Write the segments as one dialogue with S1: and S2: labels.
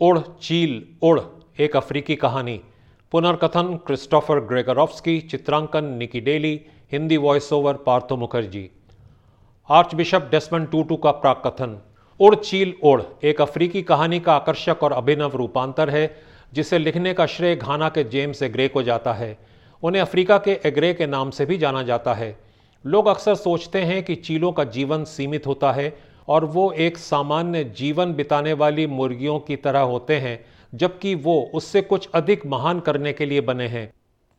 S1: उड़ चील उड़ एक अफ्रीकी कहानी। पुनर्कथन क्रिस्टोफर ग्रेगरॉफ्स्की, चित्रांकन Niki Daly, Hindi voice over Partho Mukherjee. Archbishop Desmond Tutu का प्राक कथन उड़ चील उड़ एक अफ्रीकी कहानी का आकर्षक और अभिनव रूपांतर है, जिसे लिखने का श्रेय घाना के जेम्स एग्रे को जाता है। उन्हें अफ्रीका के एग्रे के नाम से भी जाना जाता है। लोग अक्सर सोचते हैं कि चीलों का जीवन सीमित होता है और वो एक सामान्य जीवन बिताने वाली मुर्गियों की तरह होते हैं, जबकि वो उससे कुछ अधिक महान करने के लिए बने हैं।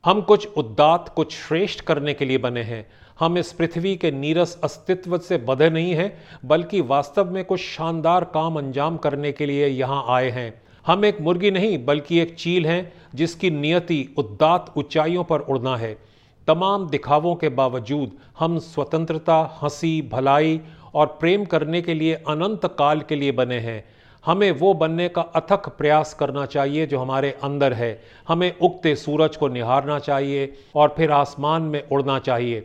S1: हम कुछ उद्दात, कुछ श्रेष्ठ करने के लिए बने हैं। हम इस पृथ्वी के नीरस अस्तित्व से बधे नहीं हैं, बल्कि वास्तव में कुछ शानदार काम अंजाम करने के लिए यहाँ आए हैं। हम एक मुर्गी नहीं, बल्कि एक चील हैं, जिसकी नियति उद्दात ऊंचाइयों पर उड़ना है। तमाम दिखावों के बावजूद हम स्वतंत्रता, हँसी, भलाई और प्रेम करने के लिए, अनंत काल के लिए बने हैं। हमें वो बनने का अथक प्रयास करना चाहिए जो हमारे अंदर है। हमें उगते सूरज को निहारना चाहिए और फिर आसमान में उड़ना चाहिए।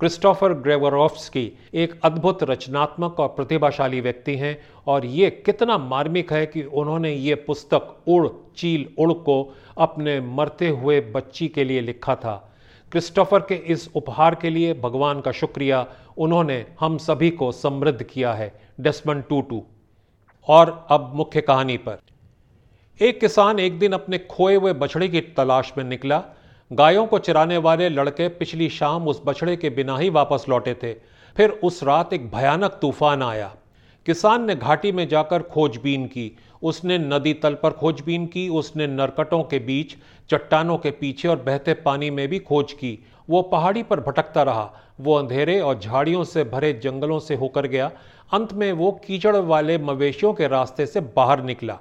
S1: क्रिस्टोफर ग्रेवरोफ्सकी एक अद्भुत रचनात्मक और प्रतिभाशाली व्यक्ति हैं और ये कितना मार्मिक है कि उन्होंने ये पुस्तक उड़, चील उड़ को अपने मरते हुए बच्ची के लिए लिखा था। क्रिस्टोफर के इस उपहार के लिए भगवान का शुक्रिया। उन्होंने हम सभी को समृद्ध किया है डेस्मन टू टू और अब मुख्य कहानी पर। एक किसान एक दिन अपने खोए हुए बछड़े की तलाश में निकला। गायों को चराने वाले लड़के पिछली शाम उस बछड़े के बिना ही वापस लौटे थे। फिर उस रात एक भयानक तूफ़ान आया। किसान ने घाटी में जाकर खोजबीन की। उसने नदी तल पर खोजबीन की, उसने नरकटों के बीच, चट्टानों के पीछे और बहते पानी में भी खोज की। वो पहाड़ी पर भटकता रहा। वो अंधेरे और झाड़ियों से भरे जंगलों से होकर गया। अंत में वो कीचड़ वाले मवेशियों के रास्ते से बाहर निकला।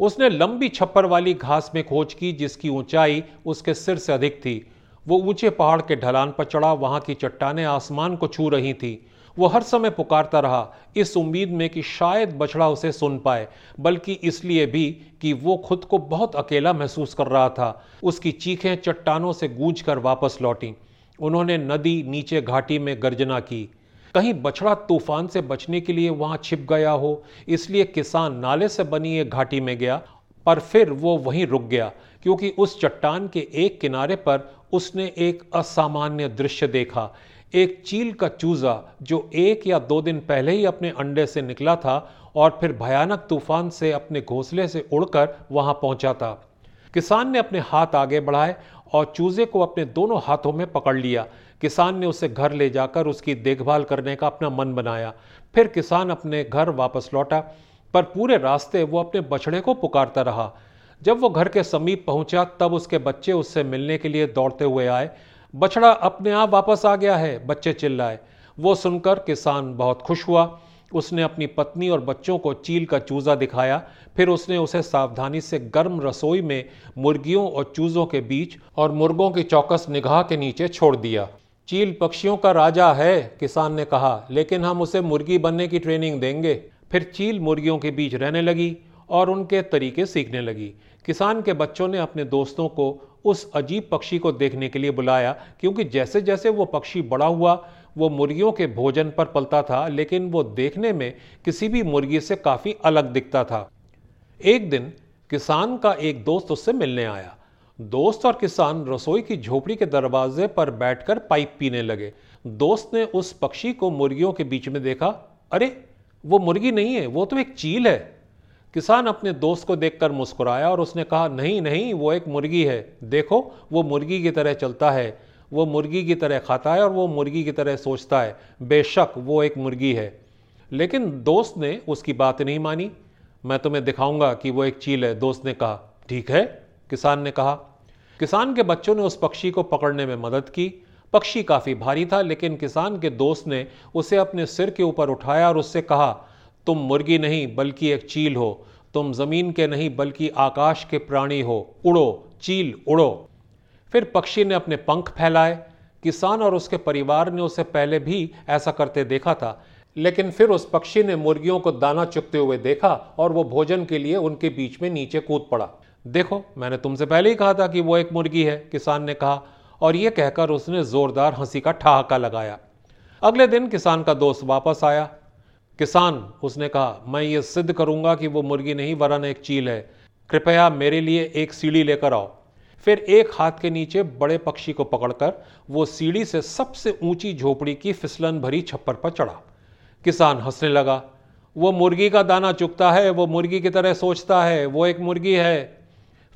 S1: उसने लंबी छप्पर वाली घास में खोज की, जिसकी ऊंचाई उसके सिर से अधिक थी। वो ऊँचे पहाड़ के ढलान पर चढ़ा। वहाँ की चट्टाने आसमान को छू रही थी। वो हर समय पुकारता रहा, इस उम्मीद में कि शायद बछड़ा उसे सुन पाए, बल्कि इसलिए भी कि वो खुद को बहुत अकेला महसूस कर रहा था। उसकी चीखें चट्टानों से गूंज कर वापस लौटी। उन्होंने नदी नीचे घाटी में गर्जना की। कहीं बछड़ा तूफ़ान से बचने के लिए वहाँ छिप गया हो, इसलिए किसान नाले से बनी एक घाटी में गया, पर फिर वो वहीं रुक गया, क्योंकि उस चट्टान के एक किनारे पर उसने एक असामान्य दृश्य देखा। एक चील का चूजा जो एक या दो दिन पहले ही अपने अंडे से निकला था और फिर भयानक तूफ़ान से अपने घोंसले से उड़कर वहाँ पहुँचा था। किसान ने अपने हाथ आगे बढ़ाए और चूजे को अपने दोनों हाथों में पकड़ लिया। किसान ने उसे घर ले जाकर उसकी देखभाल करने का अपना मन बनाया। फिर किसान अपने घर वापस लौटा, पर पूरे रास्ते वो अपने बछड़े को पुकारता रहा। जब वो घर के समीप पहुँचा, तब उसके बच्चे उससे मिलने के लिए दौड़ते हुए आए। बछड़ा अपने आप वापस आ गया है, बच्चे चिल्लाए। वो सुनकर किसान बहुत खुश हुआ। उसने अपनी पत्नी और बच्चों को चील का चूजा दिखाया। फिर उसने उसे सावधानी से गर्म रसोई में मुर्गियों और चूजों के बीच और मुर्गों की चौकस निगाह के नीचे छोड़ दिया। चील पक्षियों का राजा है, किसान ने कहा, लेकिन हम उसे मुर्गी बनने की ट्रेनिंग देंगे। फिर चील मुर्गियों के बीच रहने लगी और उनके तरीके सीखने लगी। किसान के बच्चों ने अपने दोस्तों को उस अजीब पक्षी को देखने के लिए बुलाया, क्योंकि जैसे जैसे वो पक्षी बड़ा हुआ, वो मुर्गियों के भोजन पर पलता था, लेकिन वो देखने में किसी भी मुर्गी से काफ़ी अलग दिखता था। एक दिन किसान का एक दोस्त उससे मिलने आया। दोस्त और किसान रसोई की झोपड़ी के दरवाजे पर बैठकर पाइप पीने लगे। दोस्त ने उस पक्षी को मुर्गियों के बीच में देखा। अरे, वो मुर्गी नहीं है, वो तो एक चील है। किसान अपने दोस्त को देखकर मुस्कुराया और उसने कहा, नहीं नहीं, वो एक मुर्गी है। देखो, वो मुर्गी की तरह चलता है। वो मुर्गी की तरह खाता है और वो मुर्गी की तरह सोचता है। बेशक वो एक मुर्गी है। लेकिन दोस्त ने उसकी बात नहीं मानी। मैं तुम्हें दिखाऊँगा कि वो एक चील है, दोस्त ने कहा। ठीक है, किसान ने कहा। किसान के बच्चों ने उस पक्षी को पकड़ने में मदद की। पक्षी काफ़ी भारी था, लेकिन किसान के दोस्त ने उसे अपने सिर के ऊपर उठाया और उससे कहा तुम मुर्गी नहीं, बल्कि एक चील हो। तुम ज़मीन के नहीं, बल्कि आकाश के प्राणी हो। उड़ो, चील, उड़ो। फिर पक्षी ने अपने पंख फैलाए। किसान और उसके परिवार ने उसे पहले भी ऐसा करते देखा था, लेकिन फिर उस पक्षी ने मुर्गियों को दाना चुकते हुए देखा और वो भोजन के लिए उनके बीच में नीचे कूद पड़ा। देखो, मैंने तुमसे पहले ही कहा था कि वो एक मुर्गी है, किसान ने कहा, और ये कहकर उसने जोरदार हँसी का ठहाका लगाया। अगले दिन किसान का दोस्त वापस आया। किसान, उसने कहा, मैं ये सिद्ध करूँगा कि वो मुर्गी नहीं, वरन एक चील है। कृपया मेरे लिए एक सीढ़ी लेकर आओ। फिर एक हाथ के नीचे बड़े पक्षी को पकड़कर वो सीढ़ी से सबसे ऊँची झोपड़ी की फिसलन भरी छप्पर पर चढ़ा। किसान हंसने लगा, वो मुर्गी का दाना चुकता है, वो मुर्गी की तरह सोचता है, वो एक मुर्गी है।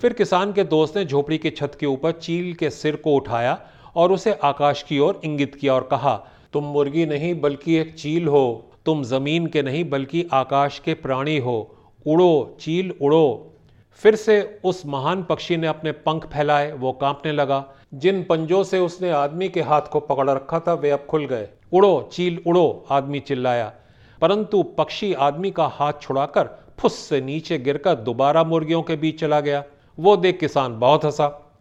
S1: फिर किसान के दोस्त ने झोपड़ी की छत के ऊपर चील के सिर को उठाया और उसे आकाश की ओर इंगित किया और कहा, तुम मुर्गी नहीं, बल्कि एक चील हो। तुम ज़मीन के नहीं, बल्कि आकाश के प्राणी हो। उड़ो, चील उड़ो। फिर से उस महान पक्षी ने अपने पंख फैलाए, वो कांपने लगा। जिन पंजों से उसने आदमी के हाथ को पकड़ रखा था, वे अब खुल गए। उड़ो, चील उड़ो, आदमी चिल्लाया। परंतु पक्षी आदमी का हाथ छुड़ाकर फुस से नीचे गिरकर दोबारा मुर्गियों के बीच चला गया। वो देख किसान बहुत हंसा।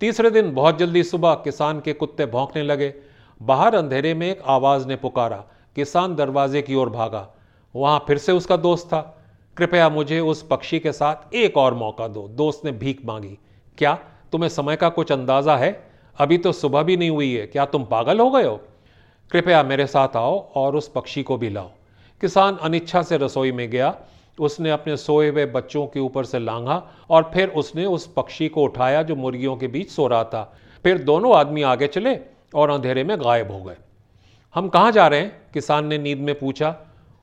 S1: तीसरे दिन बहुत जल्दी सुबह किसान के कुत्ते भौंकने लगे। बाहर अंधेरे में एक आवाज़ ने पुकारा। किसान दरवाजे की ओर भागा। वहाँ फिर से उसका दोस्त था। कृपया मुझे उस पक्षी के साथ एक और मौका दो। दोस्त ने भीख मांगी। क्या तुम्हें समय का कुछ अंदाज़ा है? अभी तो सुबह भी नहीं हुई है। क्या तुम पागल हो गए हो? कृपया मेरे साथ आओ और उस पक्षी को भी लाओ। किसान अनिच्छा से रसोई में गया। उसने अपने सोए हुए बच्चों के ऊपर से लांघा और फिर उसने उस पक्षी को उठाया जो मुर्गियों के बीच सो रहा था। फिर दोनों आदमी आगे चले और अंधेरे में गायब हो गए। हम कहाँ जा रहे हैं? किसान ने नींद में पूछा,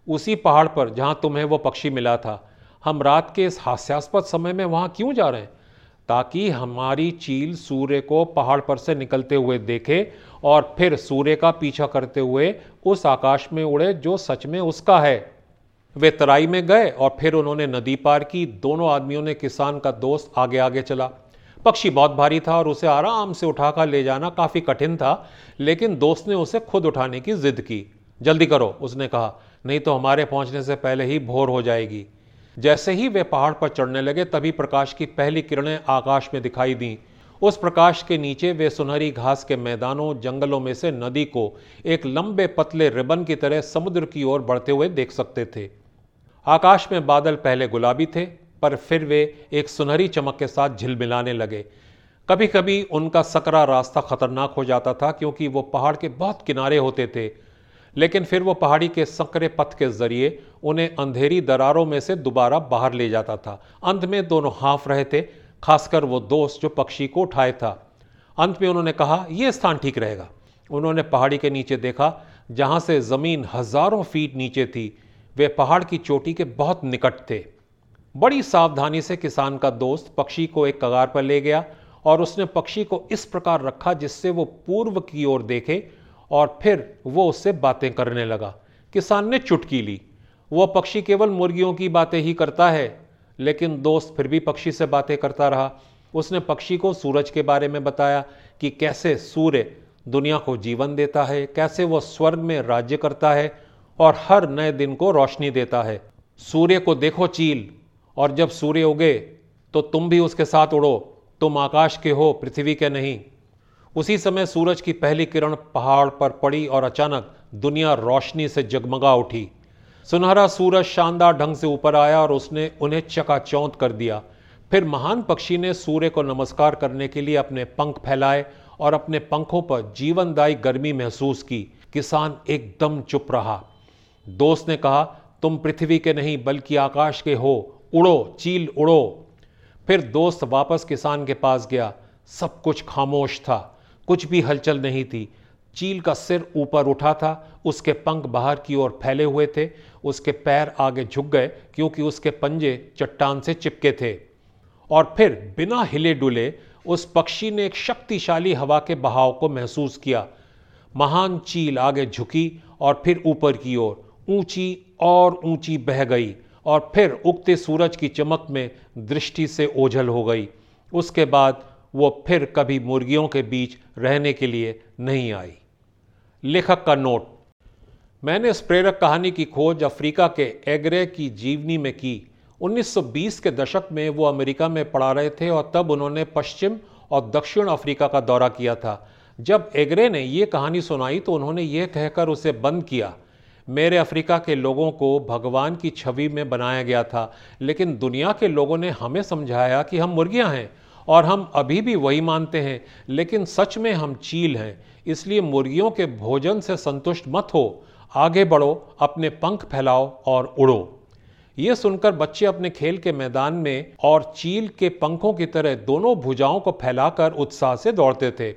S1: उसी पहाड़ पर जहाँ तुम्हें वो पक्षी मिला था। हम रात के इस हास्यास्पद समय में वहाँ क्यों जा रहे हैं? ताकि हमारी चील सूर्य को पहाड़ पर से निकलते हुए देखे और फिर सूर्य का पीछा करते हुए उस आकाश में उड़े जो सच में उसका है। वे तराई में गए और फिर उन्होंने नदी पार की। दोनों आदमियों ने किसान का दोस्त आगे आगे चला। पक्षी बहुत भारी था और उसे आराम से उठाकर ले जाना काफ़ी कठिन था, लेकिन दोस्त ने उसे खुद उठाने की जिद की। जल्दी करो, उसने कहा। नहीं तो हमारे पहुँचने से पहले ही भोर हो जाएगी। जैसे ही वे पहाड़ पर चढ़ने लगे, तभी प्रकाश की पहली किरणें आकाश में दिखाई दी। उस प्रकाश के नीचे वे सुनहरी घास के मैदानों, जंगलों में से नदी को एक लंबे पतले रिबन की तरह समुद्र की ओर बढ़ते हुए देख सकते थे। आकाश में बादल पहले गुलाबी थे पर फिर वे एक सुनहरी चमक के साथ झिलमिलाने लगे। कभी कभी उनका सकरा रास्ता खतरनाक हो जाता था क्योंकि वो पहाड़ के बहुत किनारे होते थे। लेकिन फिर वो पहाड़ी के संकरे पथ के ज़रिए उन्हें अंधेरी दरारों में से दोबारा बाहर ले जाता था। अंत में दोनों हाफ़ रहे थे, खासकर वो दोस्त जो पक्षी को उठाए था। अंत में उन्होंने कहा यह स्थान ठीक रहेगा। उन्होंने पहाड़ी के नीचे देखा, जहाँ से ज़मीन हज़ारों फीट नीचे थी। वे पहाड़ की चोटी के बहुत निकट थे। बड़ी सावधानी से किसान का दोस्त पक्षी को एक कगार पर ले गया और उसने पक्षी को इस प्रकार रखा जिससे वो पूर्व की ओर देखे और फिर वो उससे बातें करने लगा। किसान ने चुटकी ली। वह पक्षी केवल मुर्गियों की बातें ही करता है, लेकिन दोस्त फिर भी पक्षी से बातें करता रहा। उसने पक्षी को सूरज के बारे में बताया कि कैसे सूर्य दुनिया को जीवन देता है, कैसे वह स्वर्ग में राज्य करता है और हर नए दिन को रोशनी देता है। सूर्य को देखो चील और जब सूर्य उगे तो तुम भी उसके साथ उड़ो, तुम आकाश के हो, पृथ्वी के नहीं। उसी समय सूरज की पहली किरण पहाड़ पर पड़ी और अचानक दुनिया रोशनी से जगमगा उठी। सुनहरा सूरज शानदार ढंग से ऊपर आया और उसने उन्हें चकाचौंध कर दिया। फिर महान पक्षी ने सूर्य को नमस्कार करने के लिए अपने पंख फैलाए और अपने पंखों पर जीवनदायी गर्मी महसूस की। किसान एकदम चुप रहा। दोस्त ने कहा, तुम पृथ्वी के नहीं, बल्कि आकाश के हो उड़ो, चील उड़ो। फिर दोस्त वापस किसान के पास गया। सब कुछ खामोश था। कुछ भी हलचल नहीं थी। चील का सिर ऊपर उठा था। उसके पंख बाहर की ओर फैले हुए थे। उसके पैर आगे झुक गए, क्योंकि उसके पंजे चट्टान से चिपके थे। और फिर बिना हिले डुले उस पक्षी ने एक शक्तिशाली हवा के बहाव को महसूस किया। महान चील आगे झुकी और फिर ऊपर की ओर ऊँची और ऊँची बह गई। और फिर उगते सूरज की चमक में दृष्टि से ओझल हो गई। उसके बाद वो फिर कभी मुर्गियों के बीच रहने के लिए नहीं आई। लेखक का नोट। मैंने इस प्रेरक कहानी की खोज अफ्रीका के एग्रे की जीवनी में की। 1920 के दशक में वो अमेरिका में पढ़ा रहे थे और तब उन्होंने पश्चिम और दक्षिण अफ्रीका का दौरा किया था। जब एग्रे ने ये कहानी सुनाई तो उन्होंने ये कहकर उसे बंद किया। मेरे अफ्रीका के लोगों को भगवान की छवि में बनाया गया था, लेकिन दुनिया के लोगों ने हमें समझाया कि हम मुर्गियाँ हैं और हम अभी भी वही मानते हैं, लेकिन सच में हम चील हैं। इसलिए मुर्गियों के भोजन से संतुष्ट मत हो। आगे बढ़ो, अपने पंख फैलाओ और उड़ो। ये सुनकर बच्चे अपने खेल के मैदान में और चील के पंखों की तरह दोनों भुजाओं को फैलाकर उत्साह से दौड़ते थे।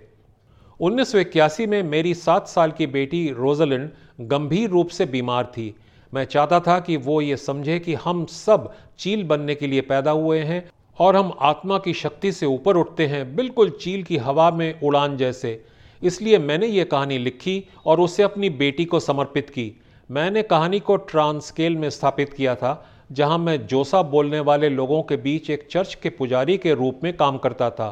S1: उन्नीस सौ इक्यासी में मेरी सात साल की बेटी रोजलिन गंभीर रूप से बीमार थी। मैं चाहता था कि वो ये समझे कि हम सब चील बनने के लिए पैदा हुए हैं और हम आत्मा की शक्ति से ऊपर उठते हैं, बिल्कुल चील की हवा में उड़ान जैसे। इसलिए मैंने ये कहानी लिखी और उसे अपनी बेटी को समर्पित की। मैंने कहानी को ट्रांसकेल में स्थापित किया था, जहाँ मैं जोसा बोलने वाले लोगों के बीच एक चर्च के पुजारी के रूप में काम करता था।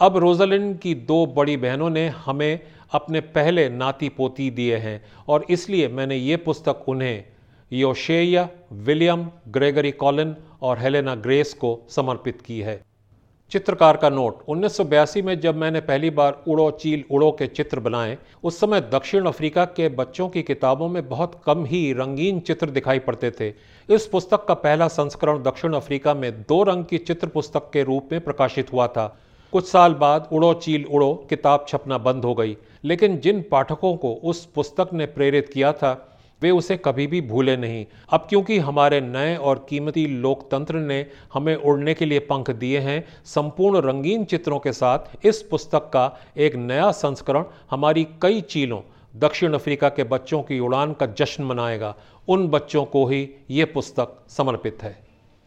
S1: अब रोजलिन की दो बड़ी बहनों ने हमें अपने पहले नाती पोती दिए हैं और इसलिए मैंने ये पुस्तक उन्हें योशेया, विलियम, ग्रेगरी कॉलिन और हेलेना ग्रेस को समर्पित की है। चित्रकार का नोट, उन्नीस सौ बयासी में जब मैंने पहली बार उड़ो चील उड़ो के चित्र बनाए, उस समय दक्षिण अफ्रीका के बच्चों की किताबों में बहुत कम ही रंगीन चित्र दिखाई पड़ते थे। इस पुस्तक का पहला संस्करण दक्षिण अफ्रीका में दो रंग की चित्र पुस्तक के रूप में प्रकाशित हुआ था। कुछ साल बाद उड़ो चील उड़ो, किताब छपना बंद हो गई। लेकिन जिन पाठकों को उस पुस्तक ने प्रेरित किया था, वे उसे कभी भी भूले नहीं। अब क्योंकि हमारे नए और कीमती लोकतंत्र ने हमें उड़ने के लिए पंख दिए हैं, संपूर्ण रंगीन चित्रों के साथ इस पुस्तक का एक नया संस्करण हमारी कई चीलों, दक्षिण अफ्रीका के बच्चों की उड़ान का जश्न मनाएगा। उन बच्चों को ही ये पुस्तक समर्पित है।